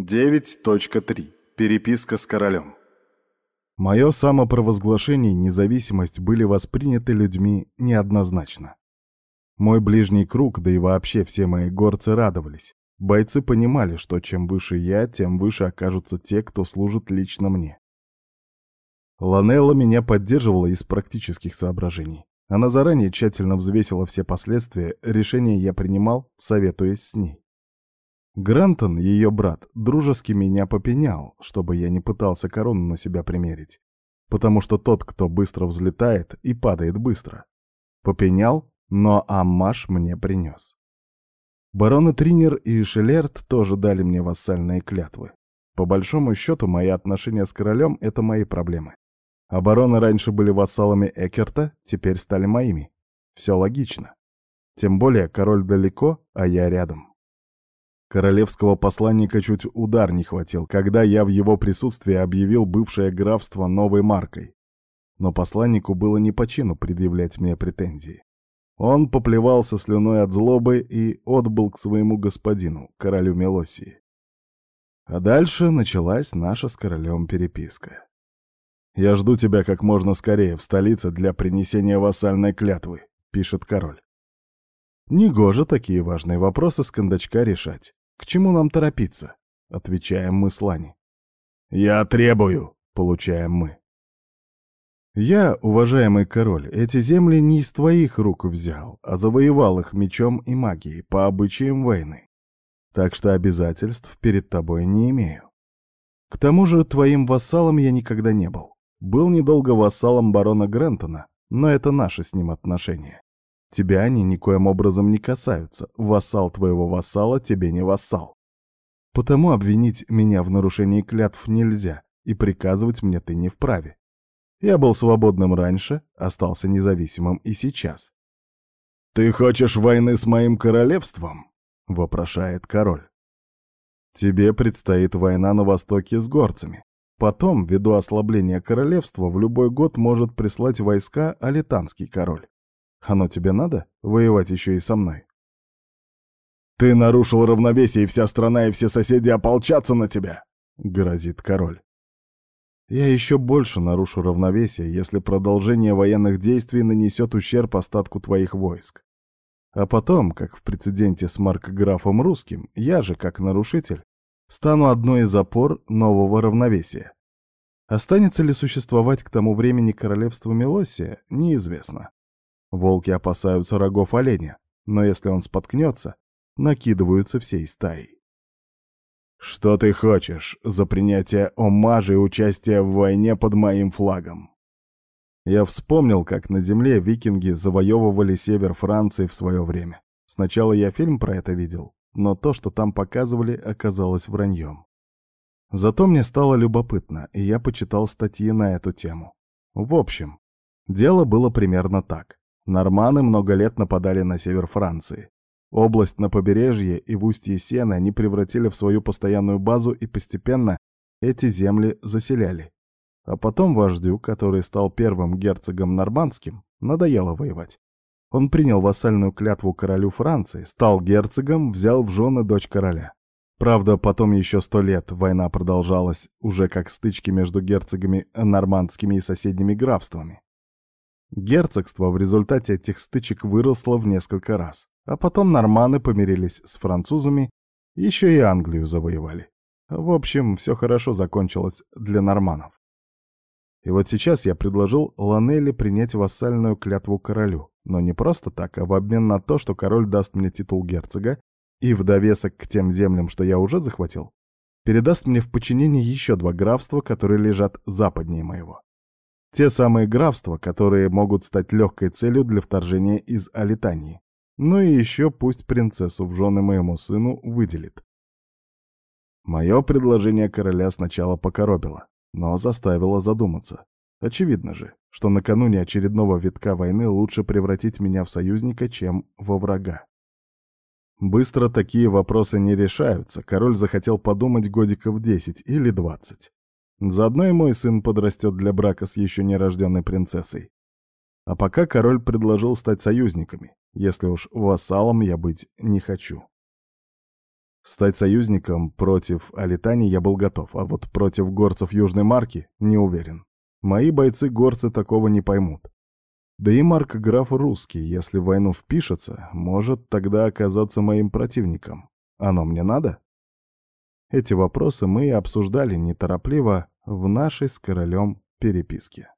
9.3. Переписка с королем. Мое самопровозглашение и независимость были восприняты людьми неоднозначно. Мой ближний круг, да и вообще все мои горцы радовались. Бойцы понимали, что чем выше я, тем выше окажутся те, кто служит лично мне. Ланелла меня поддерживала из практических соображений. Она заранее тщательно взвесила все последствия, решения я принимал, советуясь с ней. Грантон, ее брат, дружески меня попенял, чтобы я не пытался корону на себя примерить, потому что тот, кто быстро взлетает и падает быстро. Попенял, но аммаш мне принес. Бароны Тринер и Шелерт тоже дали мне вассальные клятвы. По большому счету, мои отношения с королем — это мои проблемы. А бароны раньше были вассалами Экерта, теперь стали моими. Все логично. Тем более король далеко, а я рядом. Королевского посланника чуть удар не хватил, когда я в его присутствии объявил бывшее графство новой маркой. Но посланнику было не по чину предъявлять мне претензии. Он поплевался слюной от злобы и отбыл к своему господину, королю Мелосии. А дальше началась наша с королем переписка. «Я жду тебя как можно скорее в столице для принесения вассальной клятвы», — пишет король. Негоже такие важные вопросы с кондачка решать. К чему нам торопиться? Отвечаем мы с Лани. Я требую, получаем мы. Я, уважаемый король, эти земли не из твоих рук взял, а завоевал их мечом и магией по обычаям войны. Так что обязательств перед тобой не имею. К тому же твоим вассалом я никогда не был. Был недолго вассалом барона Грентона, но это наши с ним отношения. Тебя они никоим образом не касаются. Вассал твоего вассала тебе не вассал. Потому обвинить меня в нарушении клятв нельзя, и приказывать мне ты не вправе. Я был свободным раньше, остался независимым и сейчас. «Ты хочешь войны с моим королевством?» — вопрошает король. «Тебе предстоит война на востоке с горцами. Потом, ввиду ослабления королевства, в любой год может прислать войска алитанский король. Оно тебе надо? Воевать еще и со мной? «Ты нарушил равновесие, и вся страна и все соседи ополчатся на тебя!» — грозит король. «Я еще больше нарушу равновесие, если продолжение военных действий нанесет ущерб остатку твоих войск. А потом, как в прецеденте с маркграфом русским, я же, как нарушитель, стану одной из опор нового равновесия. Останется ли существовать к тому времени королевство Мелосия, неизвестно. Волки опасаются рогов оленя, но если он споткнется, накидываются всей стаей. «Что ты хочешь за принятие омажа и участие в войне под моим флагом?» Я вспомнил, как на земле викинги завоевывали север Франции в свое время. Сначала я фильм про это видел, но то, что там показывали, оказалось враньем. Зато мне стало любопытно, и я почитал статьи на эту тему. В общем, дело было примерно так. Норманы много лет нападали на север Франции. Область на побережье и в устье Сены они превратили в свою постоянную базу и постепенно эти земли заселяли. А потом вождю, который стал первым герцогом нормандским, надоело воевать. Он принял вассальную клятву королю Франции, стал герцогом, взял в жены дочь короля. Правда, потом еще сто лет война продолжалась, уже как стычки между герцогами нормандскими и соседними графствами. Герцогство в результате этих стычек выросло в несколько раз, а потом норманы помирились с французами, еще и Англию завоевали. В общем, все хорошо закончилось для норманов. И вот сейчас я предложил Ланелли принять вассальную клятву королю, но не просто так, а в обмен на то, что король даст мне титул герцога и в довесок к тем землям, что я уже захватил, передаст мне в подчинение еще два графства, которые лежат западнее моего. Те самые графства, которые могут стать легкой целью для вторжения из Алитании. Ну и еще пусть принцессу в жены моему сыну выделит. Мое предложение короля сначала покоробило, но заставило задуматься. Очевидно же, что накануне очередного витка войны лучше превратить меня в союзника, чем во врага. Быстро такие вопросы не решаются, король захотел подумать годиков 10 или 20. Заодно и мой сын подрастет для брака с еще нерожденной принцессой. А пока король предложил стать союзниками, если уж вассалом я быть не хочу. Стать союзником против Алитани я был готов, а вот против горцев Южной Марки не уверен. Мои бойцы-горцы такого не поймут. Да и Марк граф русский, если в войну впишется, может тогда оказаться моим противником. Оно мне надо? Эти вопросы мы обсуждали неторопливо в нашей с королем переписке.